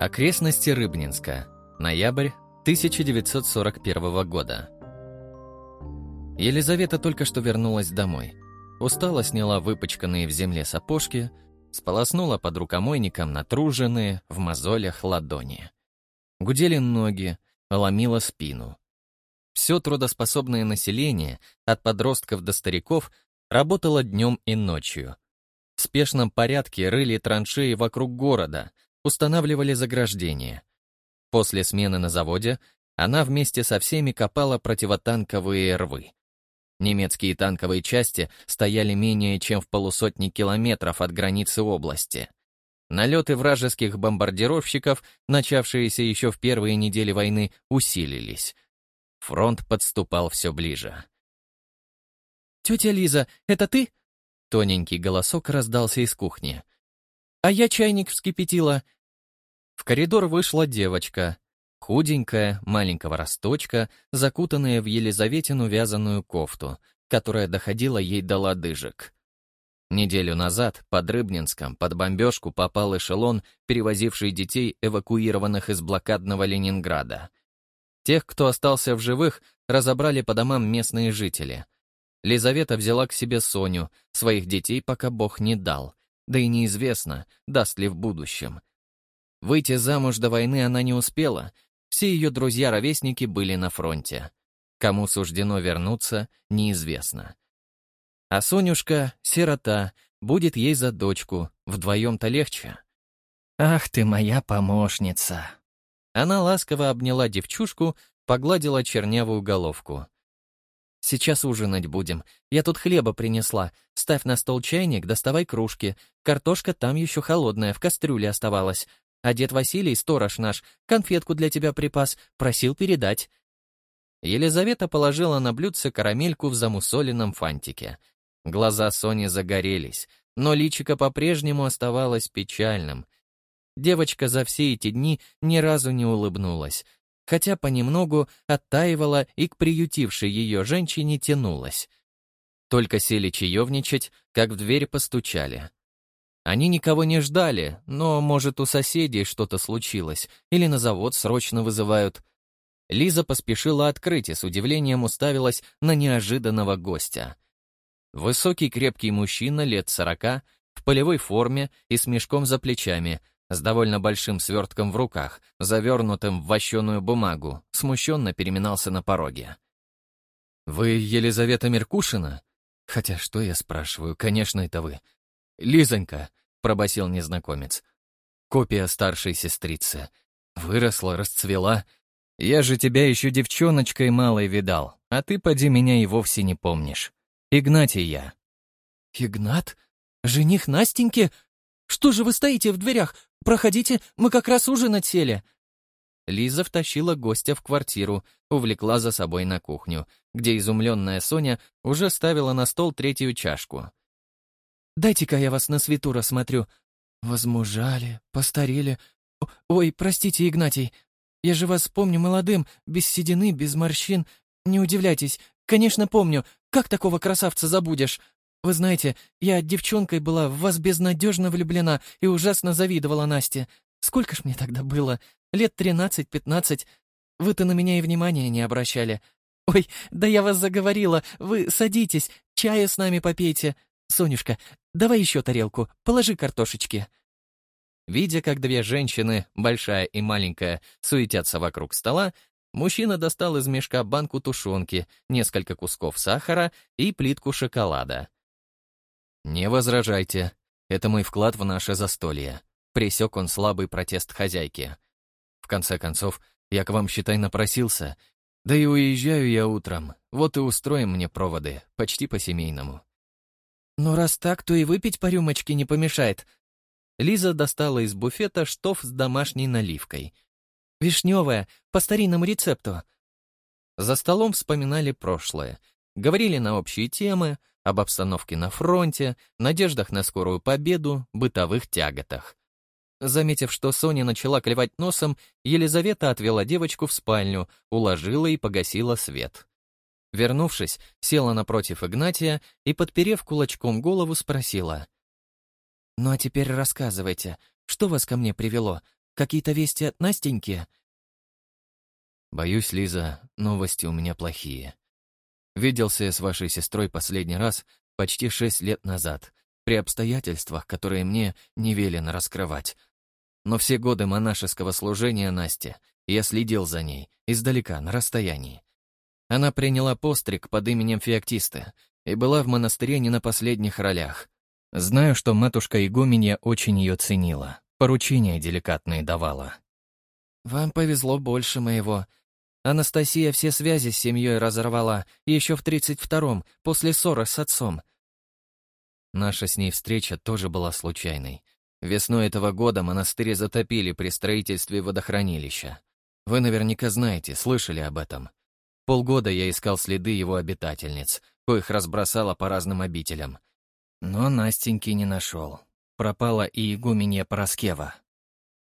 Окрестности Рыбнинска. Ноябрь 1941 года. Елизавета только что вернулась домой. Устала сняла выпачканные в земле сапожки, сполоснула под рукомойником натруженные в мозолях ладони. Гудели ноги, ломила спину. Все трудоспособное население, от подростков до стариков, работало днем и ночью. В спешном порядке рыли траншеи вокруг города — устанавливали заграждения. После смены на заводе она вместе со всеми копала противотанковые рвы. Немецкие танковые части стояли менее чем в полусотни километров от границы области. Налеты вражеских бомбардировщиков, начавшиеся еще в первые недели войны, усилились. Фронт подступал все ближе. «Тетя Лиза, это ты?» Тоненький голосок раздался из кухни. «А я чайник вскипятила. В коридор вышла девочка, худенькая, маленького росточка, закутанная в Елизаветину вязаную кофту, которая доходила ей до лодыжек. Неделю назад под Рыбнинском под бомбежку попал эшелон, перевозивший детей, эвакуированных из блокадного Ленинграда. Тех, кто остался в живых, разобрали по домам местные жители. Лизавета взяла к себе Соню, своих детей пока Бог не дал, да и неизвестно, даст ли в будущем. Выйти замуж до войны она не успела, все ее друзья-ровесники были на фронте. Кому суждено вернуться, неизвестно. А Сонюшка, сирота, будет ей за дочку, вдвоем-то легче. «Ах ты моя помощница!» Она ласково обняла девчушку, погладила чернявую головку. «Сейчас ужинать будем. Я тут хлеба принесла. Ставь на стол чайник, доставай кружки. Картошка там еще холодная, в кастрюле оставалась. А дед Василий, сторож наш, конфетку для тебя припас, просил передать». Елизавета положила на блюдце карамельку в замусоленном фантике. Глаза Сони загорелись, но личико по-прежнему оставалось печальным. Девочка за все эти дни ни разу не улыбнулась, хотя понемногу оттаивала и к приютившей ее женщине тянулась. Только сели чаевничать, как в дверь постучали. Они никого не ждали, но, может, у соседей что-то случилось, или на завод срочно вызывают. Лиза поспешила открыть и с удивлением уставилась на неожиданного гостя. Высокий крепкий мужчина лет сорока, в полевой форме и с мешком за плечами, с довольно большим свертком в руках, завернутым в вощеную бумагу, смущенно переминался на пороге. «Вы Елизавета Меркушина? Хотя что я спрашиваю, конечно, это вы. «Лизонька», — пробасил незнакомец, — «копия старшей сестрицы. Выросла, расцвела. Я же тебя еще девчоночкой малой видал, а ты, поди, меня и вовсе не помнишь. Игнатий я». «Игнат? Жених Настеньки? Что же вы стоите в дверях? Проходите, мы как раз ужинать сели». Лиза втащила гостя в квартиру, увлекла за собой на кухню, где изумленная Соня уже ставила на стол третью чашку. Дайте-ка я вас на свету рассмотрю. Возмужали, постарели. Ой, простите, Игнатий. Я же вас помню молодым, без седины, без морщин. Не удивляйтесь. Конечно, помню. Как такого красавца забудешь? Вы знаете, я девчонкой была в вас безнадежно влюблена и ужасно завидовала Насте. Сколько ж мне тогда было? Лет тринадцать-пятнадцать. Вы-то на меня и внимания не обращали. Ой, да я вас заговорила. Вы садитесь, чая с нами попейте. Сонюшка, давай еще тарелку, положи картошечки». Видя, как две женщины, большая и маленькая, суетятся вокруг стола, мужчина достал из мешка банку тушенки, несколько кусков сахара и плитку шоколада. «Не возражайте, это мой вклад в наше застолье», — пресек он слабый протест хозяйки. «В конце концов, я к вам, считай, напросился. Да и уезжаю я утром, вот и устроим мне проводы, почти по-семейному». «Ну, раз так, то и выпить по рюмочке не помешает». Лиза достала из буфета штоф с домашней наливкой. «Вишневая, по старинному рецепту». За столом вспоминали прошлое. Говорили на общие темы, об обстановке на фронте, надеждах на скорую победу, бытовых тяготах. Заметив, что Соня начала клевать носом, Елизавета отвела девочку в спальню, уложила и погасила свет. Вернувшись, села напротив Игнатия и, подперев кулачком голову, спросила. «Ну а теперь рассказывайте, что вас ко мне привело? Какие-то вести от Настеньки?» «Боюсь, Лиза, новости у меня плохие. Виделся я с вашей сестрой последний раз почти шесть лет назад, при обстоятельствах, которые мне не велено раскрывать. Но все годы монашеского служения Насте я следил за ней, издалека, на расстоянии. Она приняла постриг под именем Феоктиста и была в монастыре не на последних ролях. Знаю, что матушка Игуменья очень ее ценила, поручения деликатные давала. «Вам повезло больше моего. Анастасия все связи с семьей разорвала еще в 32-м, после ссоры с отцом. Наша с ней встреча тоже была случайной. Весной этого года монастырь затопили при строительстве водохранилища. Вы наверняка знаете, слышали об этом. Полгода я искал следы его обитательниц, коих разбросала по разным обителям. Но Настеньки не нашел. Пропала и игуменья Пороскева.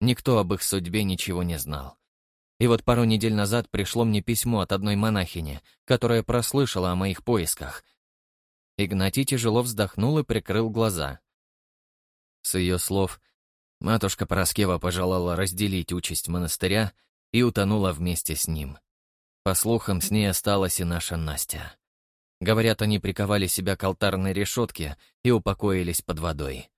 Никто об их судьбе ничего не знал. И вот пару недель назад пришло мне письмо от одной монахини, которая прослышала о моих поисках. Игнатий тяжело вздохнул и прикрыл глаза. С ее слов, матушка Пороскева пожелала разделить участь монастыря и утонула вместе с ним. По слухам, с ней осталась и наша Настя. Говорят, они приковали себя к алтарной решетке и упокоились под водой.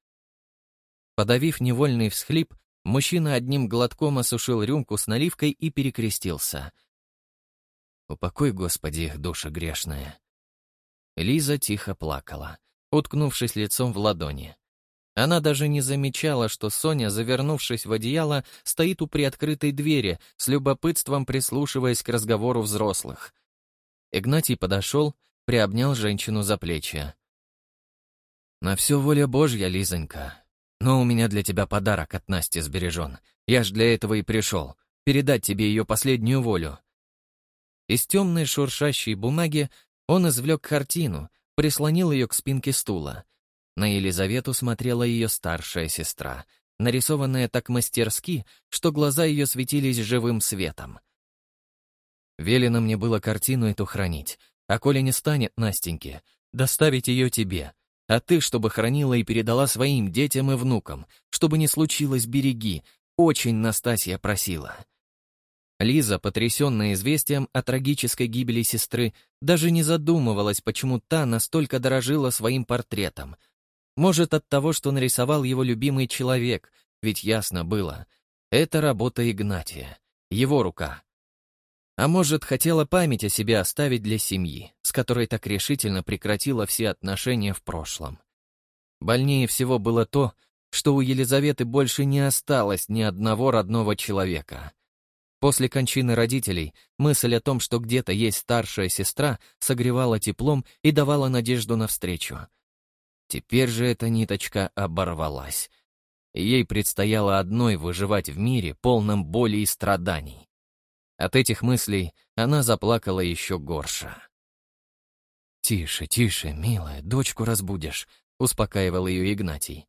Подавив невольный всхлип, мужчина одним глотком осушил рюмку с наливкой и перекрестился. «Упокой, Господи, их души грешная». Лиза тихо плакала, уткнувшись лицом в ладони. Она даже не замечала, что Соня, завернувшись в одеяло, стоит у приоткрытой двери, с любопытством прислушиваясь к разговору взрослых. Игнатий подошел, приобнял женщину за плечи. «На все воля Божья, Лизонька. Но у меня для тебя подарок от Насти сбережен. Я ж для этого и пришел. Передать тебе ее последнюю волю». Из темной шуршащей бумаги он извлек картину, прислонил ее к спинке стула — на Елизавету смотрела ее старшая сестра, нарисованная так мастерски, что глаза ее светились живым светом. Велено мне было картину эту хранить, а коли не станет Настеньки, доставить ее тебе, а ты, чтобы хранила и передала своим детям и внукам, чтобы не случилось, береги, очень Настасья просила. Лиза, потрясенная известием о трагической гибели сестры, даже не задумывалась, почему та настолько дорожила своим портретом, может, от того, что нарисовал его любимый человек, ведь ясно было. Это работа Игнатия, его рука. А может, хотела память о себе оставить для семьи, с которой так решительно прекратила все отношения в прошлом. Больнее всего было то, что у Елизаветы больше не осталось ни одного родного человека. После кончины родителей мысль о том, что где-то есть старшая сестра, согревала теплом и давала надежду на встречу. Теперь же эта ниточка оборвалась. Ей предстояло одной выживать в мире, полном боли и страданий. От этих мыслей она заплакала еще горше. «Тише, тише, милая, дочку разбудишь», — успокаивал ее Игнатий.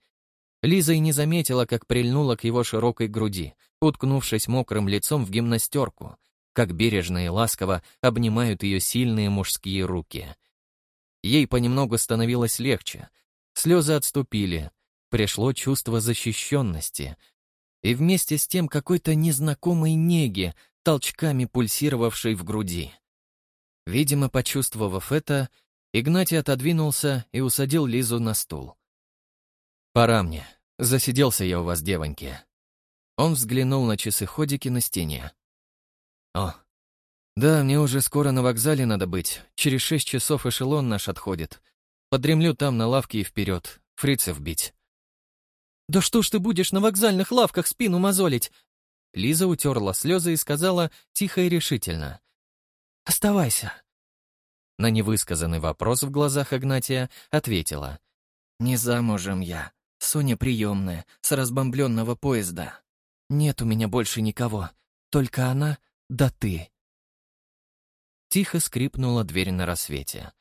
Лиза и не заметила, как прильнула к его широкой груди, уткнувшись мокрым лицом в гимнастерку, как бережно и ласково обнимают ее сильные мужские руки. Ей понемногу становилось легче, Слезы отступили, пришло чувство защищенности. И вместе с тем какой-то незнакомой неги, толчками пульсировавшей в груди. Видимо, почувствовав это, Игнатий отодвинулся и усадил Лизу на стул. «Пора мне. Засиделся я у вас, девоньки». Он взглянул на часы-ходики на стене. «О, да, мне уже скоро на вокзале надо быть. Через шесть часов эшелон наш отходит. Подремлю там на лавке и вперед, фрицев бить. «Да что ж ты будешь на вокзальных лавках спину мозолить?» Лиза утерла слезы и сказала тихо и решительно. «Оставайся». На невысказанный вопрос в глазах Игнатия ответила. «Не замужем я. Соня приемная, с разбомбленного поезда. Нет у меня больше никого. Только она, да ты». Тихо скрипнула дверь на рассвете.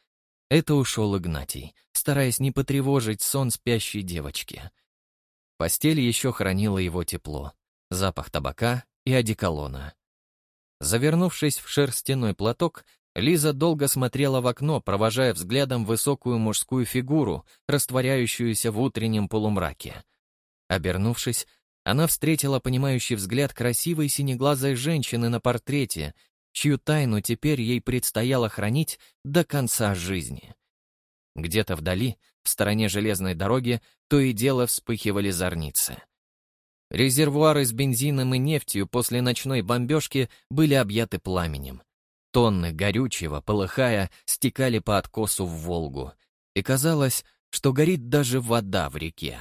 Это ушел Игнатий, стараясь не потревожить сон спящей девочки. Постель еще хранила его тепло, запах табака и одеколона. Завернувшись в шерстяной платок, Лиза долго смотрела в окно, провожая взглядом высокую мужскую фигуру, растворяющуюся в утреннем полумраке. Обернувшись, она встретила понимающий взгляд красивой синеглазой женщины на портрете, чью тайну теперь ей предстояло хранить до конца жизни. Где-то вдали, в стороне железной дороги, то и дело вспыхивали зорницы. Резервуары с бензином и нефтью после ночной бомбежки были объяты пламенем. Тонны горючего, полыхая, стекали по откосу в Волгу. И казалось, что горит даже вода в реке.